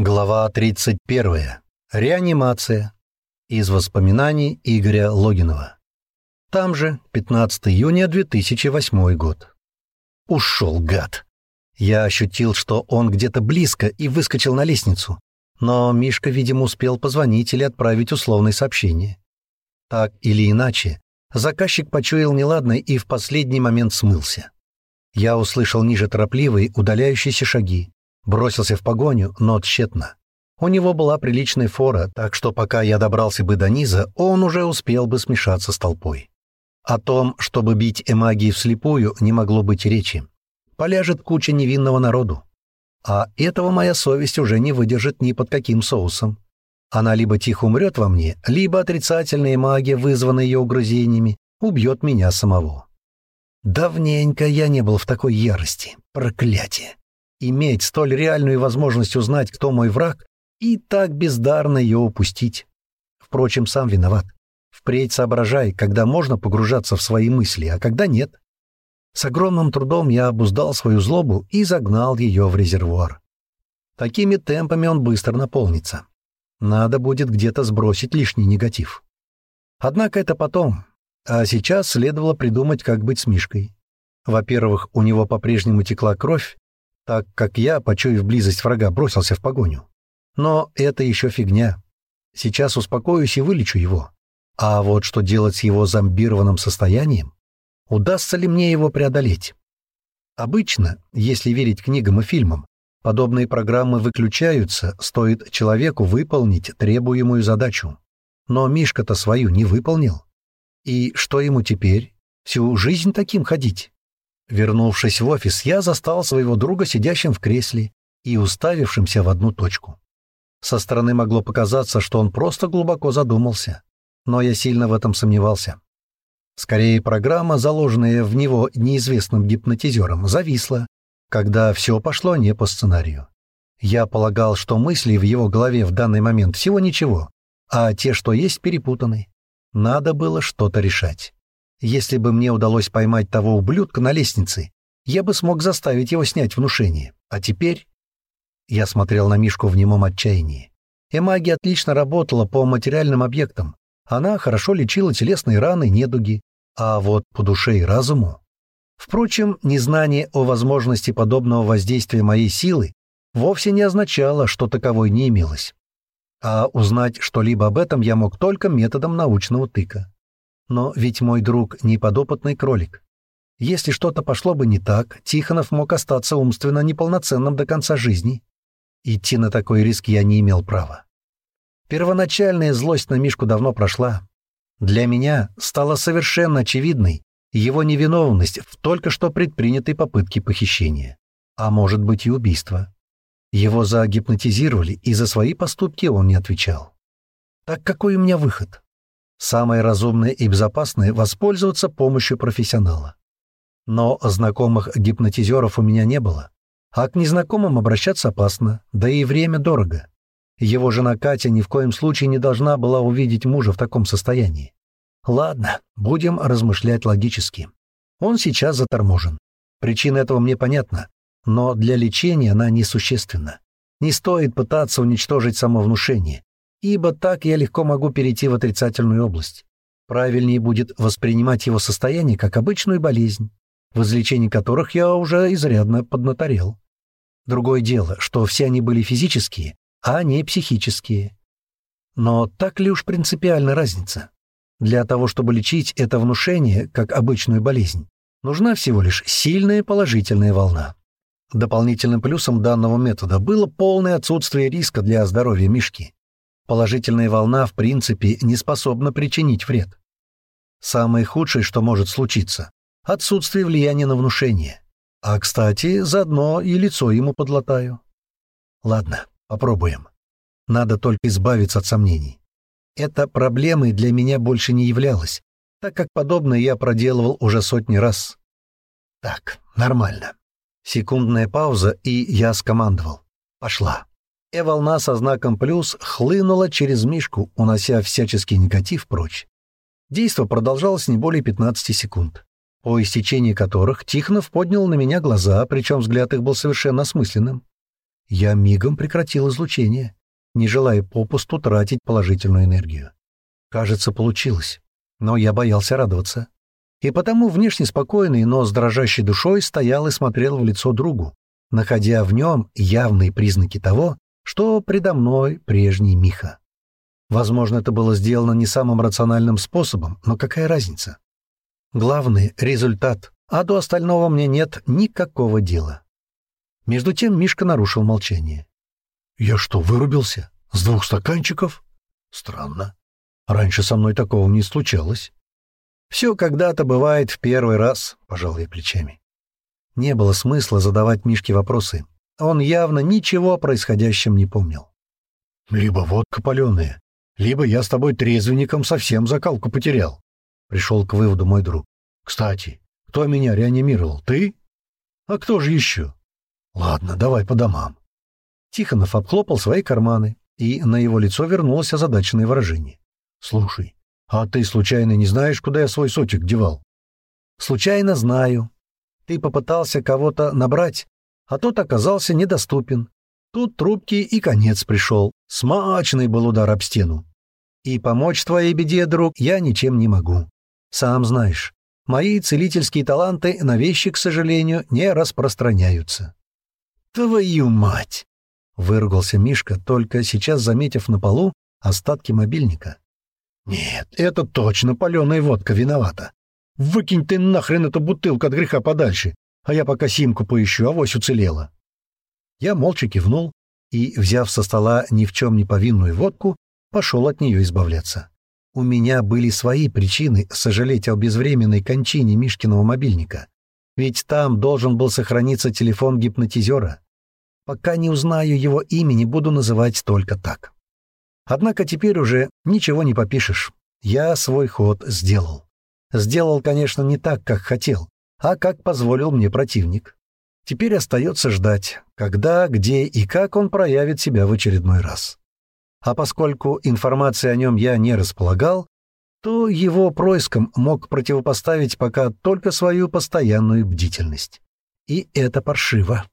Глава 31. Реанимация. Из воспоминаний Игоря Логинова. Там же, 15 июня 2008 год. Ушел, гад. Я ощутил, что он где-то близко и выскочил на лестницу. Но Мишка, видимо, успел позвонить или отправить условное сообщение. Так или иначе, заказчик почуял неладное и в последний момент смылся. Я услышал ниже торопливые, удаляющиеся шаги, Бросился в погоню, но тщетно. У него была приличная фора, так что пока я добрался бы до низа, он уже успел бы смешаться с толпой. О том, чтобы бить эмагии вслепую, не могло быть речи. Поляжет куча невинного народу. А этого моя совесть уже не выдержит ни под каким соусом. Она либо тихо умрет во мне, либо отрицательная магия, вызванная ее угрызениями, убьет меня самого. Давненько я не был в такой ярости. Проклятие иметь столь реальную возможность узнать, кто мой враг, и так бездарно ее упустить. Впрочем, сам виноват. Впредь соображай, когда можно погружаться в свои мысли, а когда нет. С огромным трудом я обуздал свою злобу и загнал ее в резервуар. Такими темпами он быстро наполнится. Надо будет где-то сбросить лишний негатив. Однако это потом. А сейчас следовало придумать, как быть с Мишкой. Во-первых, у него по-прежнему текла кровь, так как я, почуяв близость врага, бросился в погоню. Но это еще фигня. Сейчас успокоюсь и вылечу его. А вот что делать с его зомбированным состоянием? Удастся ли мне его преодолеть? Обычно, если верить книгам и фильмам, подобные программы выключаются, стоит человеку выполнить требуемую задачу. Но Мишка-то свою не выполнил. И что ему теперь? Всю жизнь таким ходить? Вернувшись в офис, я застал своего друга сидящим в кресле и уставившимся в одну точку. Со стороны могло показаться, что он просто глубоко задумался, но я сильно в этом сомневался. Скорее, программа, заложенная в него неизвестным гипнотизером, зависла, когда все пошло не по сценарию. Я полагал, что мысли в его голове в данный момент всего ничего, а те, что есть, перепутаны. Надо было что-то решать. Если бы мне удалось поймать того ублюдка на лестнице, я бы смог заставить его снять внушение. А теперь... Я смотрел на Мишку в немом отчаянии. Эмагия отлично работала по материальным объектам. Она хорошо лечила телесные раны, недуги. А вот по душе и разуму... Впрочем, незнание о возможности подобного воздействия моей силы вовсе не означало, что таковой не имелось. А узнать что-либо об этом я мог только методом научного тыка. Но ведь мой друг не подопытный кролик. Если что-то пошло бы не так, Тихонов мог остаться умственно неполноценным до конца жизни. Идти на такой риск я не имел права. Первоначальная злость на Мишку давно прошла. Для меня стала совершенно очевидной его невиновность в только что предпринятой попытке похищения. А может быть и убийства. Его загипнотизировали, и за свои поступки он не отвечал. Так какой у меня выход? Самое разумное и безопасное — воспользоваться помощью профессионала. Но знакомых гипнотизеров у меня не было. А к незнакомым обращаться опасно, да и время дорого. Его жена Катя ни в коем случае не должна была увидеть мужа в таком состоянии. Ладно, будем размышлять логически. Он сейчас заторможен. Причина этого мне понятна, но для лечения она несущественна. Не стоит пытаться уничтожить самовнушение ибо так я легко могу перейти в отрицательную область. Правильнее будет воспринимать его состояние как обычную болезнь, в излечении которых я уже изрядно поднаторел. Другое дело, что все они были физические, а не психические. Но так ли уж принципиальна разница? Для того, чтобы лечить это внушение, как обычную болезнь, нужна всего лишь сильная положительная волна. Дополнительным плюсом данного метода было полное отсутствие риска для здоровья мишки. Положительная волна, в принципе, не способна причинить вред. Самое худшее, что может случиться — отсутствие влияния на внушение. А, кстати, заодно и лицо ему подлатаю. Ладно, попробуем. Надо только избавиться от сомнений. Эта проблемой для меня больше не являлась, так как подобное я проделывал уже сотни раз. Так, нормально. Секундная пауза, и я скомандовал. Пошла и волна со знаком «плюс» хлынула через Мишку, унося всяческий негатив прочь. Действо продолжалось не более 15 секунд, по истечении которых Тихонов поднял на меня глаза, причем взгляд их был совершенно осмысленным. я мигом прекратил излучение, не желая попусту тратить положительную энергию. Кажется, получилось, но я боялся радоваться. И потому внешне спокойный, но с дрожащей душой стоял и смотрел в лицо другу, находя в нем явные признаки того, что предо мной прежний Миха. Возможно, это было сделано не самым рациональным способом, но какая разница? Главный — результат, а до остального мне нет никакого дела. Между тем Мишка нарушил молчание. «Я что, вырубился? С двух стаканчиков? Странно. Раньше со мной такого не случалось». «Все когда-то бывает в первый раз», — пожал я плечами. Не было смысла задавать Мишке вопросы. Он явно ничего о происходящем не помнил. «Либо водка паленая, либо я с тобой трезвенником совсем закалку потерял», — пришел к выводу мой друг. «Кстати, кто меня реанимировал, ты? А кто же еще?» «Ладно, давай по домам». Тихонов обхлопал свои карманы, и на его лицо вернулось озадаченное выражение. «Слушай, а ты случайно не знаешь, куда я свой сотик девал?» «Случайно знаю. Ты попытался кого-то набрать, а тот оказался недоступен. Тут трубки и конец пришел. Смачный был удар об стену. И помочь твоей беде, друг, я ничем не могу. Сам знаешь, мои целительские таланты на вещи, к сожалению, не распространяются. «Твою мать!» — выругался Мишка, только сейчас заметив на полу остатки мобильника. «Нет, это точно паленая водка виновата. Выкинь ты нахрен эту бутылку от греха подальше, а я пока симку поищу, авось уцелела». Я молча кивнул и, взяв со стола ни в чем не повинную водку, пошел от нее избавляться. У меня были свои причины сожалеть о безвременной кончине Мишкиного мобильника. Ведь там должен был сохраниться телефон гипнотизера. Пока не узнаю его имени, буду называть только так. Однако теперь уже ничего не попишешь. Я свой ход сделал. Сделал, конечно, не так, как хотел, а как позволил мне противник. Теперь остается ждать, когда, где и как он проявит себя в очередной раз. А поскольку информации о нем я не располагал, то его происком мог противопоставить пока только свою постоянную бдительность. И это паршиво.